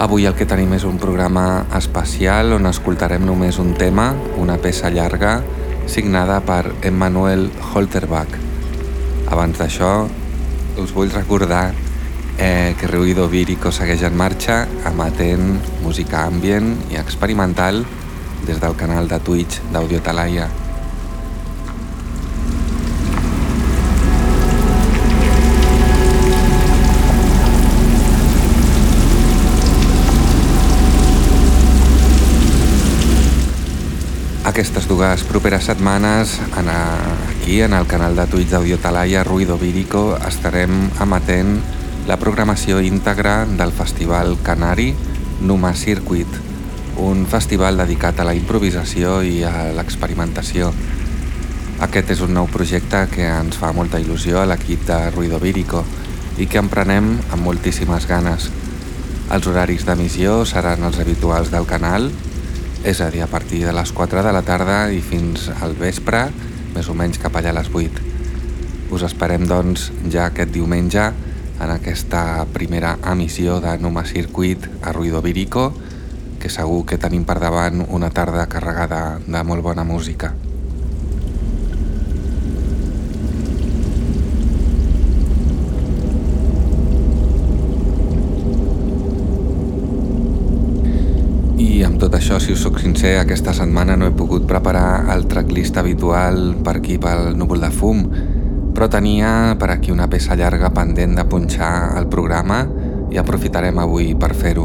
Avui el que tenim és un programa especial on escoltarem només un tema, una peça llarga, signada per Emmanuel Holterbach. Abans d'això, us vull recordar eh, que Ruido Vírico segueix en marxa emetent música ambient i experimental des del canal de Twitch d'Audio Talaia. Aquestes dues properes setmanes en a, aquí en el canal de Twitch d'Audio Talaia Ruido Vírico estarem emetent la programació íntegra del Festival Canari Numa Circuit, un festival dedicat a la improvisació i a l'experimentació. Aquest és un nou projecte que ens fa molta il·lusió a l'equip de Ruido Vírico i que emprenem amb moltíssimes ganes. Els horaris d'emissió seran els habituals del canal és a dir, a partir de les 4 de la tarda i fins al vespre, més o menys cap allà a les 8. Us esperem, doncs, ja aquest diumenge en aquesta primera emissió de Numa Circuit a Ruido Virico, que segur que tenim per davant una tarda carregada de molt bona música. Tot això, si us sóc sincer, aquesta setmana no he pogut preparar el tracklist habitual per aquí pel núvol de fum, però tenia per aquí una peça llarga pendent de punxar el programa i aprofitarem avui per fer-ho.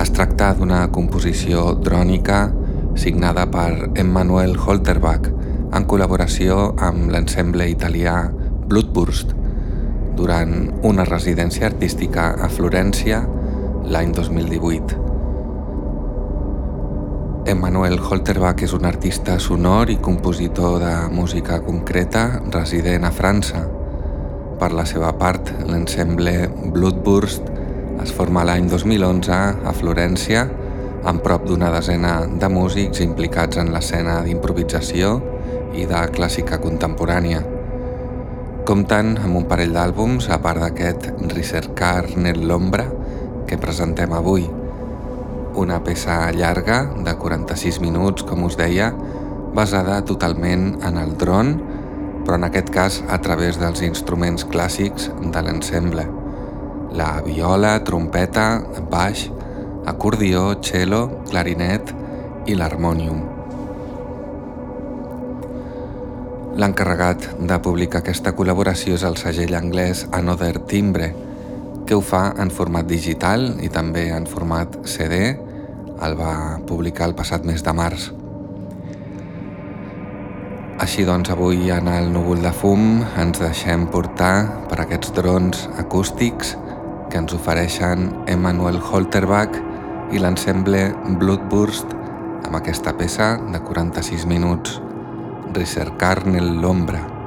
Es tracta d'una composició drònica signada per Emmanuel Holterbach en col·laboració amb l'ensemble italià Bloodburst durant una residència artística a Florència l'any 2018. Emmanuel Holterbach és un artista sonor i compositor de música concreta resident a França. Per la seva part, l'ensemble Bloodburst es forma l'any 2011 a Florència amb prop d'una desena de músics implicats en l'escena d'improvisació i de clàssica contemporània. Compten amb un parell d'àlbums a part d'aquest Ricercar nel l'ombra que presentem avui, una peça llarga de 46 minuts, com us deia, basada totalment en el dron, però en aquest cas a través dels instruments clàssics de l'ensemble. La viola, trompeta, baix, acordió, cello, clarinet i l'harmònium. L'encarregat de publicar aquesta col·laboració és el segell anglès Another Timbre, que ho fa en format digital i també en format CD, el va publicar el passat mes de març. Així doncs, avui en el núvol de fum ens deixem portar per aquests drons acústics que ens ofereixen Emmanuel Holterbach i l'ensemble Bloodburst amb aquesta peça de 46 minuts ricercar nell'ombra.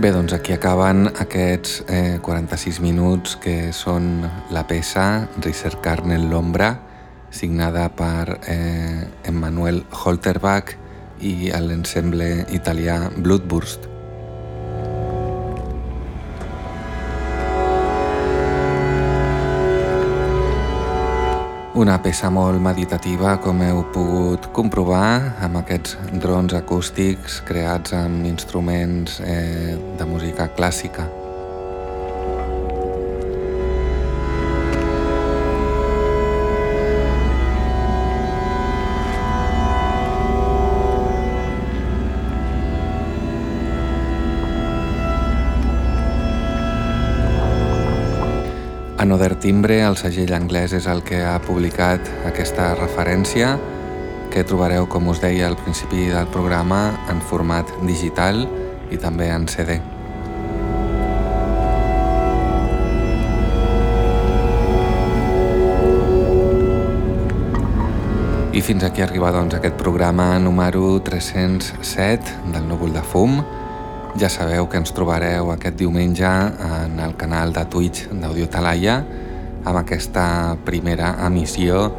Bé, doncs aquí acaben aquests eh, 46 minuts que són la peça Recercar en l'ombra, signada per eh, Emmanuel Holterbach i l'ensemble italià Bloodburst. Una peça molt meditativa, com heu pogut comprovar, amb aquests drons acústics creats amb instruments eh, de música clàssica. Another Timbre, el segell anglès, és el que ha publicat aquesta referència que trobareu, com us deia al principi del programa, en format digital i també en CD. I fins aquí arriba doncs, aquest programa número 307 del Núvol de Fum, ja sabeu que ens trobareu aquest diumenge en el canal de Twitch d'Audio Talaia amb aquesta primera emissió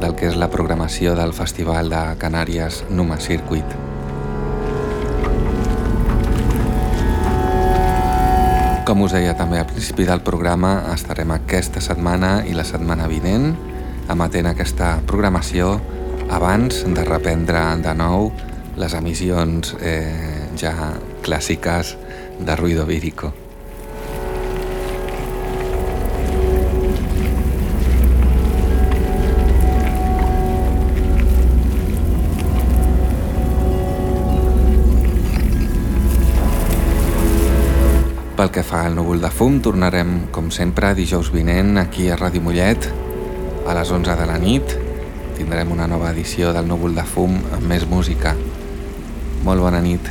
del que és la programació del Festival de Canàries Numa Circuit. Com us deia també al principi del programa, estarem aquesta setmana i la setmana vinent amatent aquesta programació abans de reprendre de nou les emissions eh, ja clàssiques de ruido vírico. Pel que fa al núvol de fum, tornarem, com sempre, dijous vinent aquí a Ràdio Mollet a les 11 de la nit. Tindrem una nova edició del núvol de fum amb més música. Molt bona nit.